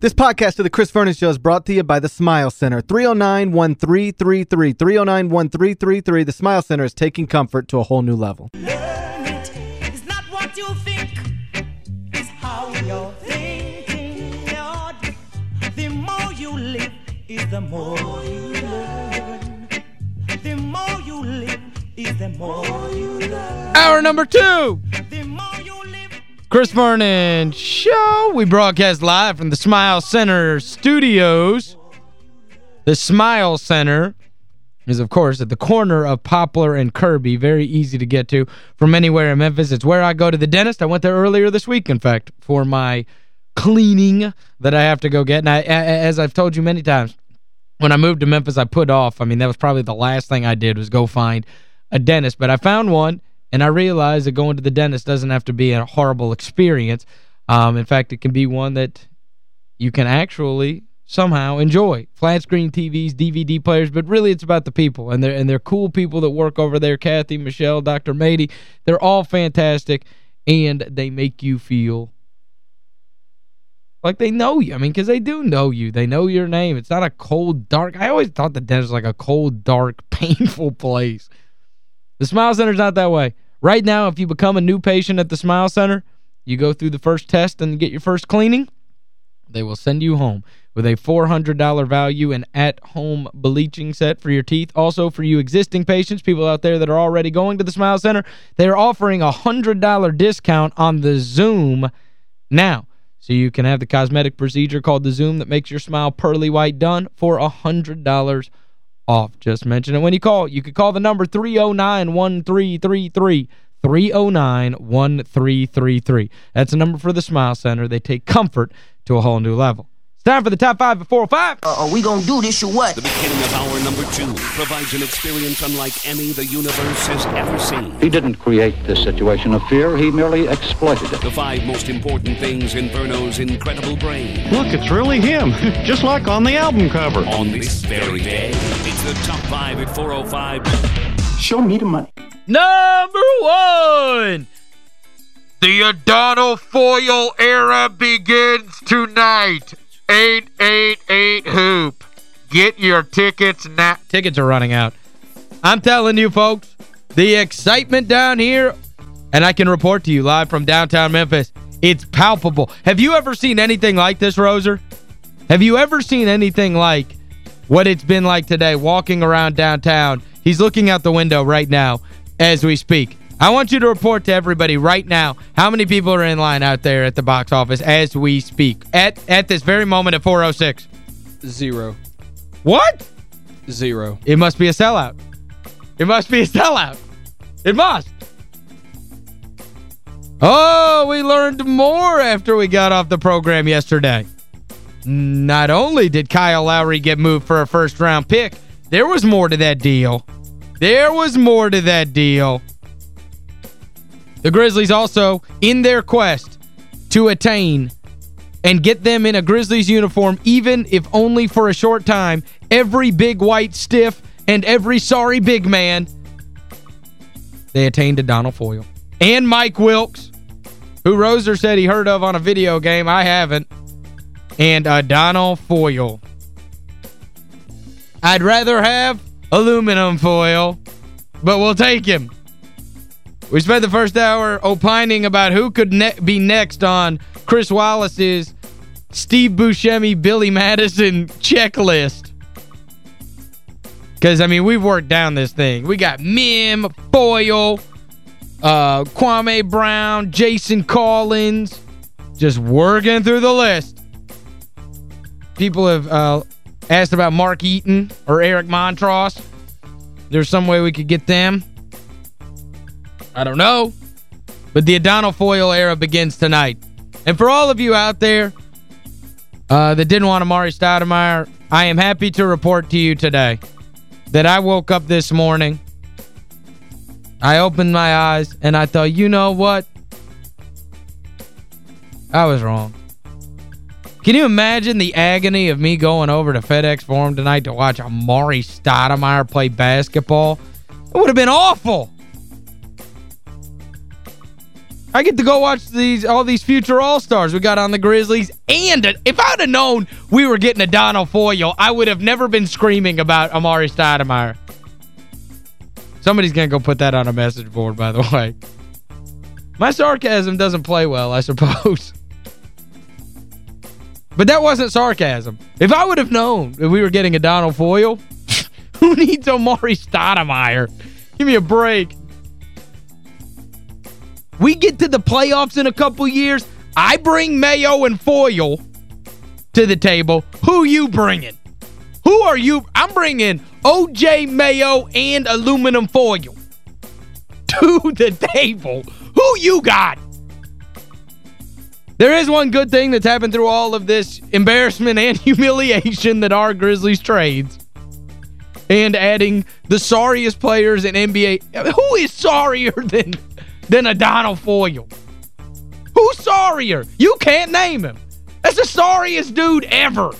This podcast of the Chris Vernon Show is brought to you by the Smile Center. 309-1333. 309-1333. The Smile Center is taking comfort to a whole new level. It. It's not what you think. It's how you're thinking. The more you live is the more you learn. The more you live is the more you learn. Hour number two. Chris Vernon Show. We broadcast live from the Smile Center studios. The Smile Center is, of course, at the corner of Poplar and Kirby. Very easy to get to from anywhere in Memphis. It's where I go to the dentist. I went there earlier this week, in fact, for my cleaning that I have to go get. And I, as I've told you many times, when I moved to Memphis, I put off. I mean, that was probably the last thing I did was go find a dentist. But I found one, and I realized that going to the dentist doesn't have to be a horrible experience. Um, in fact, it can be one that you can actually somehow enjoy. Flat screen TVs, DVD players, but really it's about the people. And they're, and they're cool people that work over there. Kathy, Michelle, Dr. Mady. They're all fantastic, and they make you feel like they know you. I mean, because they do know you. They know your name. It's not a cold, dark... I always thought the dentist was like a cold, dark, painful place. The Smile Center's not that way. Right now, if you become a new patient at the Smile Center, you go through the first test and get your first cleaning, they will send you home with a $400 value and at-home bleaching set for your teeth. Also, for you existing patients, people out there that are already going to the Smile Center, they're offering a $100 discount on the Zoom now. So you can have the cosmetic procedure called the Zoom that makes your smile pearly white done for a $100 off. Just mention it when you call. You could call the number 309-1333. 309-1333. That's the number for the Smile Center. They take comfort to a whole new level. It's time for the top five at 405. Uh, are we gonna do this or what? The beginning of hour number two provides an experience unlike any the universe has ever seen. He didn't create this situation of fear, he merely exploited it. The five most important things in Verno's incredible brain. Look, it's really him, just like on the album cover. On this very day, it's the top five at 405. Show me the money. Number one. The Adonal Foyle era begins tonight. 888 Hoop. Get your tickets now. Tickets are running out. I'm telling you, folks, the excitement down here, and I can report to you live from downtown Memphis, it's palpable. Have you ever seen anything like this, Roser? Have you ever seen anything like what it's been like today walking around downtown? He's looking out the window right now as we speak. I want you to report to everybody right now how many people are in line out there at the box office as we speak. At at this very moment at 406. Zero. What? Zero. It must be a sellout. It must be a sellout. It must. Oh, we learned more after we got off the program yesterday. Not only did Kyle Lowry get moved for a first-round pick, there was more to that deal. There was more to that deal. The Grizzlies also, in their quest to attain and get them in a Grizzlies uniform, even if only for a short time, every big white stiff and every sorry big man, they attained to Donald Foyle. And Mike Wilks, who Roser said he heard of on a video game. I haven't. And uh, Donald Foyle. I'd rather have aluminum foil, but we'll take him. We spent the first hour opining about who could ne be next on Chris Wallace's Steve Buscemi, Billy Madison checklist. Because, I mean, we've worked down this thing. We got Mim, Foyle, uh, Kwame Brown, Jason Collins. Just working through the list. People have uh, asked about Mark Eaton or Eric Montross. There's some way we could get them. I don't know. But the Adonal Foyle era begins tonight. And for all of you out there uh, that didn't want Amar'e Stoudemire, I am happy to report to you today that I woke up this morning, I opened my eyes, and I thought, you know what? I was wrong. Can you imagine the agony of me going over to FedEx Forum tonight to watch Amar'e Stoudemire play basketball? It would have been awful. I get to go watch these all these future All-Stars we got on the Grizzlies. And if I would have known we were getting Adonal Foyle, I would have never been screaming about Amar'e Stoudemire. Somebody's going to go put that on a message board, by the way. My sarcasm doesn't play well, I suppose. But that wasn't sarcasm. If I would have known that we were getting Adonal Foyle, who needs Amar'e Stoudemire? Give me a break. We get to the playoffs in a couple years. I bring Mayo and Foyle to the table. Who you bringing? Who are you? I'm bringing O.J. Mayo and aluminum foil to the table. Who you got? There is one good thing that's happened through all of this embarrassment and humiliation that are Grizzlies trades. And adding the sorriest players in NBA. Who is sorrier than, than Adonal Foyle? Who's sorrier? You can't name him. That's the sorriest dude ever.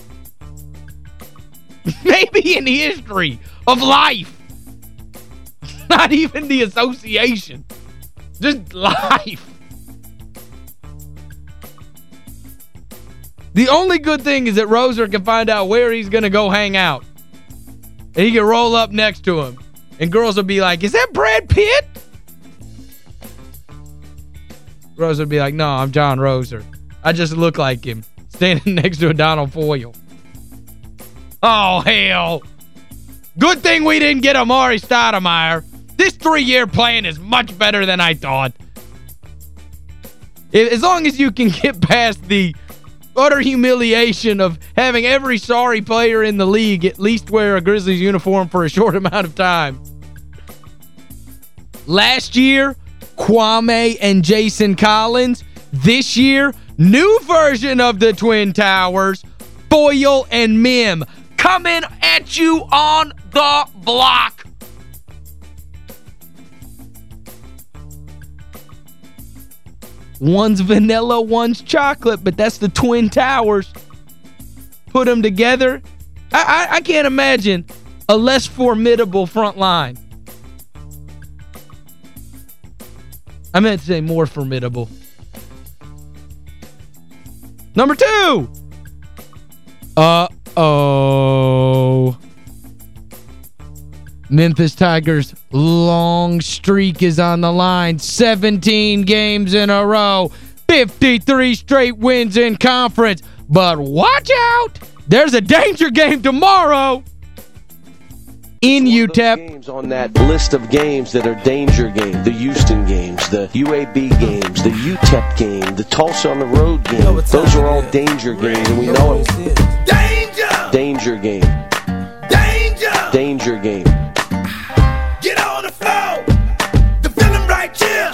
Maybe in the history of life. Not even the association. Just life. The only good thing is that Roser can find out where he's going to go hang out. And he can roll up next to him. And girls will be like, is that Brad Pitt? Roser would be like, no, I'm John Roser. I just look like him, standing next to Adonal Foyle. Oh, hell. Good thing we didn't get Amar'e Stoudemire. This three-year plan is much better than I thought. As long as you can get past the utter humiliation of having every sorry player in the league at least wear a Grizzlies uniform for a short amount of time. Last year, Kwame and Jason Collins. This year, new version of the Twin Towers, Foyle and Mim coming at you on the block. One's vanilla, one's chocolate, but that's the Twin Towers. Put them together. I, I, I can't imagine a less formidable front line. I meant to say more formidable. Number two. Uh-oh. Memphis Tigers' long streak is on the line. 17 games in a row. 53 straight wins in conference. But watch out. There's a danger game tomorrow in UTEP. games on that list of games that are danger games. The Houston games, the UAB games, the UTEP game, the Tulsa on the road game. Those are all danger games, and we know it. Danger! Danger game. Danger! Danger game. Get on the floor! The feeling right here!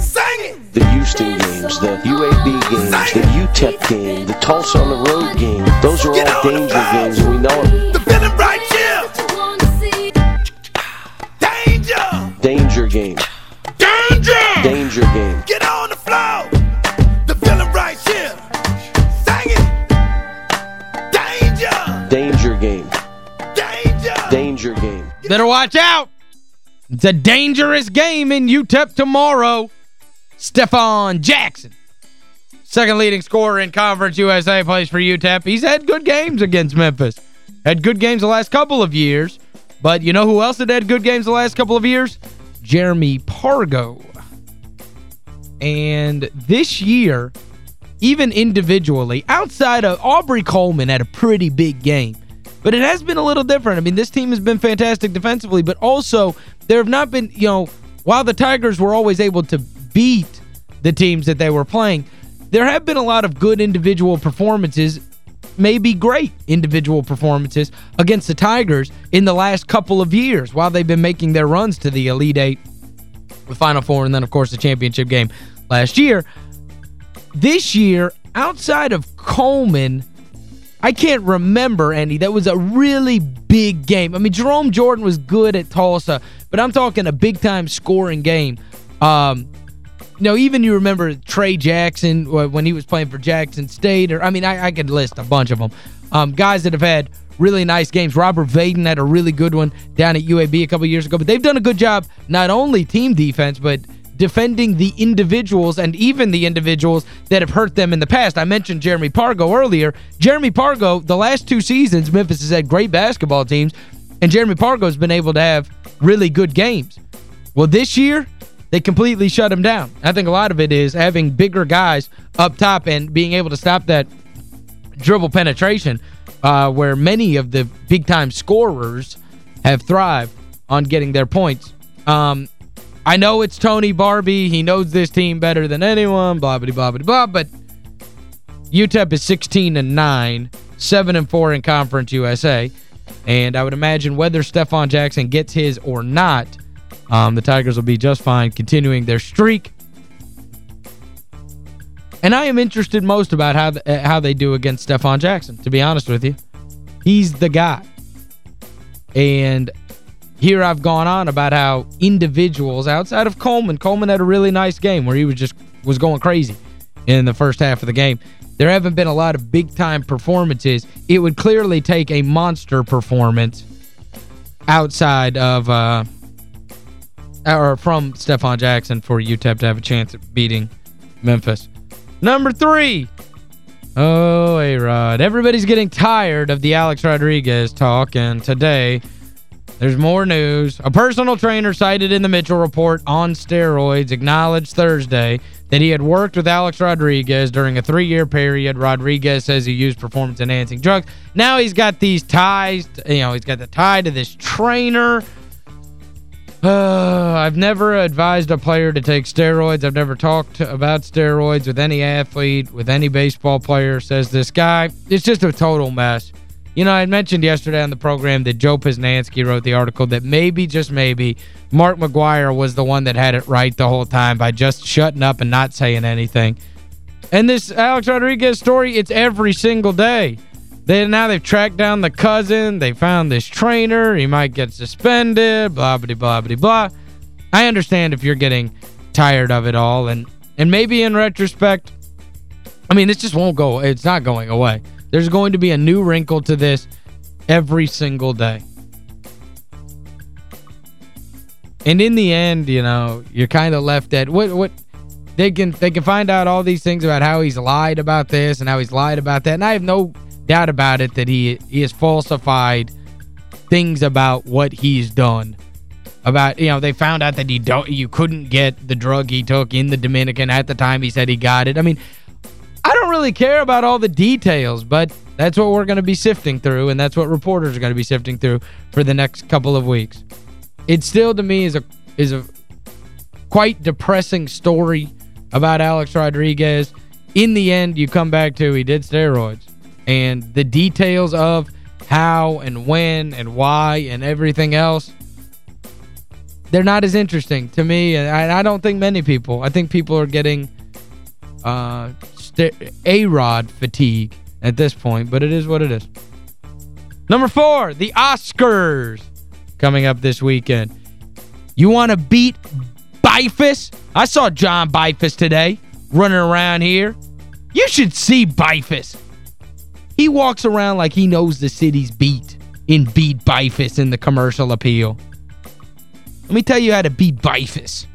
Sing it! The Houston games, the UAB games, the UTEP game, the Tulsa on the road game. Those are all danger games, and we know it. Danger! Game. Better watch out. It's a dangerous game in UTEP tomorrow. Stefon Jackson. Second leading scorer in Conference USA plays for UTEP. He's had good games against Memphis. Had good games the last couple of years. But you know who else had had good games the last couple of years? Jeremy Pargo. And this year, even individually, outside of Aubrey Coleman had a pretty big game. But it has been a little different. I mean, this team has been fantastic defensively, but also there have not been, you know, while the Tigers were always able to beat the teams that they were playing, there have been a lot of good individual performances, maybe great individual performances against the Tigers in the last couple of years while they've been making their runs to the Elite Eight, the Final Four, and then, of course, the championship game last year. This year, outside of Coleman, I can't remember any. That was a really big game. I mean, Jerome Jordan was good at Tulsa, but I'm talking a big-time scoring game. Um, you know, even you remember Trey Jackson when he was playing for Jackson State. or I mean, I, I could list a bunch of them. Um, guys that have had really nice games. Robert Vaden had a really good one down at UAB a couple years ago. But they've done a good job, not only team defense, but defending the individuals and even the individuals that have hurt them in the past. I mentioned Jeremy Pargo earlier. Jeremy Pargo, the last two seasons, Memphis has had great basketball teams, and Jeremy Pargo has been able to have really good games. Well, this year, they completely shut him down. I think a lot of it is having bigger guys up top and being able to stop that dribble penetration uh, where many of the big-time scorers have thrived on getting their points. Um, I know it's Tony Barbee. He knows this team better than anyone, blah, blah, blah, blah, blah, but UTEP is 16 and 9, 7 and 4 in Conference USA. And I would imagine whether Stefon Jackson gets his or not, um, the Tigers will be just fine continuing their streak. And I am interested most about how uh, how they do against Stefon Jackson, to be honest with you. He's the guy. And here I've gone on about how individuals outside of Coleman, Coleman had a really nice game where he was just was going crazy in the first half of the game. There haven't been a lot of big-time performances. It would clearly take a monster performance outside of uh or from Stefon Jackson for UTEP to have a chance at beating Memphis. Number three. Oh, A-Rod. Everybody's getting tired of the Alex Rodriguez talk, and today there's more news. A personal trainer cited in the Mitchell Report on steroids acknowledged Thursday that he had worked with Alex Rodriguez during a three-year period. Rodriguez says he used performance-enhancing drugs. Now he's got these ties, you know, he's got the tie to this trainer. Uh, I've never advised a player to take steroids. I've never talked about steroids with any athlete, with any baseball player, says this guy. It's just a total mess. You know, I mentioned yesterday on the program that Joe Posnanski wrote the article that maybe, just maybe, Mark McGwire was the one that had it right the whole time by just shutting up and not saying anything. And this Alex Rodriguez story, it's every single day. They, now they've tracked down the cousin. They found this trainer. He might get suspended, blah, blah, blah, blah, blah. I understand if you're getting tired of it all. And, and maybe in retrospect, I mean, this just won't go. It's not going away. There's going to be a new wrinkle to this every single day. And in the end, you know, you're kind of left at what what they can they can find out all these things about how he's lied about this and how he's lied about that. And I have no doubt about it that he he has falsified things about what he's done. About, you know, they found out that he don't you couldn't get the drug he took in the Dominican at the time he said he got it. I mean, I don't really care about all the details, but that's what we're going to be sifting through, and that's what reporters are going to be sifting through for the next couple of weeks. It still, to me, is a is a quite depressing story about Alex Rodriguez. In the end, you come back to he did steroids. And the details of how and when and why and everything else, they're not as interesting to me. And I, don't think many people. I think people are getting uh, A-Rod fatigue at this point, but it is what it is. Number four, the Oscars coming up this weekend. You want to beat Beifuss? I saw John Beifuss today running around here. You should see Beifuss. He walks around like he knows the city's beat in Beat Beifuss in the commercial appeal. Let me tell you how to beat Beifuss.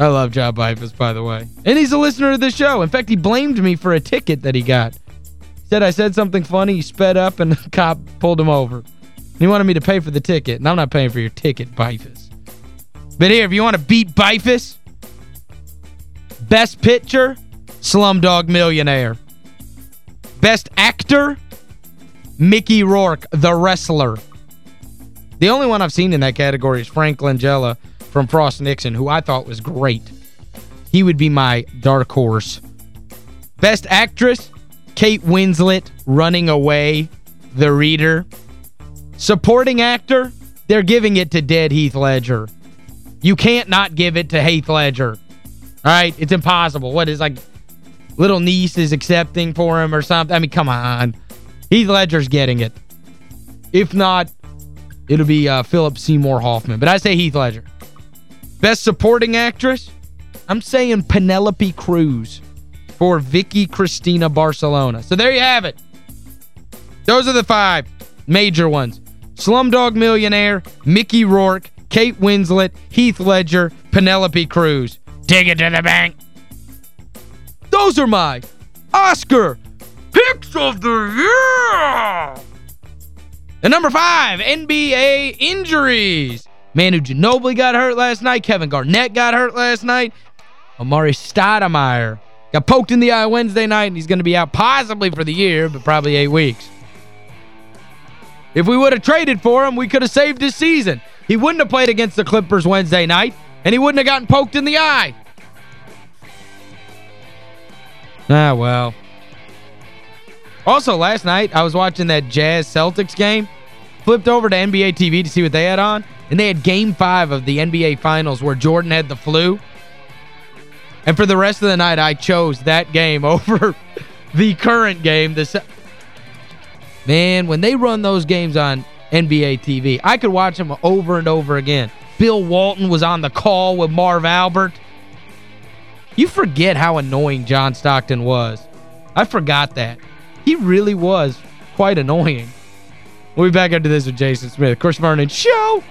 I love John Beifuss, by the way. And he's a listener to the show. In fact, he blamed me for a ticket that he got. He said I said something funny, he sped up, and the cop pulled him over. He wanted me to pay for the ticket, and I'm not paying for your ticket, Beifuss. But here, if you want to beat Beifuss, Best Picture, Slumdog Millionaire. Best Actor, Mickey Rourke, The Wrestler. The only one I've seen in that category is Frank Langella from Frost Nixon, who I thought was great. He would be my dark horse. Best Actress, Kate Winslet, Running Away, The Reader. Supporting Actor, they're giving it to dead Heath Ledger. You can't not give it to Heath Ledger. All right? It's impossible. What is like little niece is accepting for him or something? I mean, come on. Heath Ledger's getting it. If not, it'll be uh, Philip Seymour Hoffman. But I say Heath Ledger. Best Supporting Actress, I'm saying Penelope Cruz for Vicky Cristina Barcelona. So there you have it. Those are the five major ones. Slumdog Millionaire, Mickey Rourke, Kate Winslet, Heath Ledger, Penelope Cruz. Take it to the bank. Those are my Oscar picks of the year. And number five, NBA injuries. Manu Ginobili got hurt last night. Kevin Garnett got hurt last night. Amar'e Stoudemire got poked in the eye Wednesday night, and he's going to be out possibly for the year, but probably eight weeks. If we would have traded for him, we could have saved his season. He wouldn't have played against the Clippers Wednesday night, and he wouldn't have gotten poked in the eye. Ah, well. Also, last night, I was watching that Jazz-Celtics game. Flipped over to NBA TV to see what they had on. And they had game five of the NBA Finals where Jordan had the flu. And for the rest of the night, I chose that game over the current game. This Man, when they run those games on NBA TV, I could watch them over and over again. Bill Walton was on the call with Marv Albert. You forget how annoying John Stockton was. I forgot that. He really was quite annoying. We'll be back after this with Jason Smith. Of Chris Vernon Show!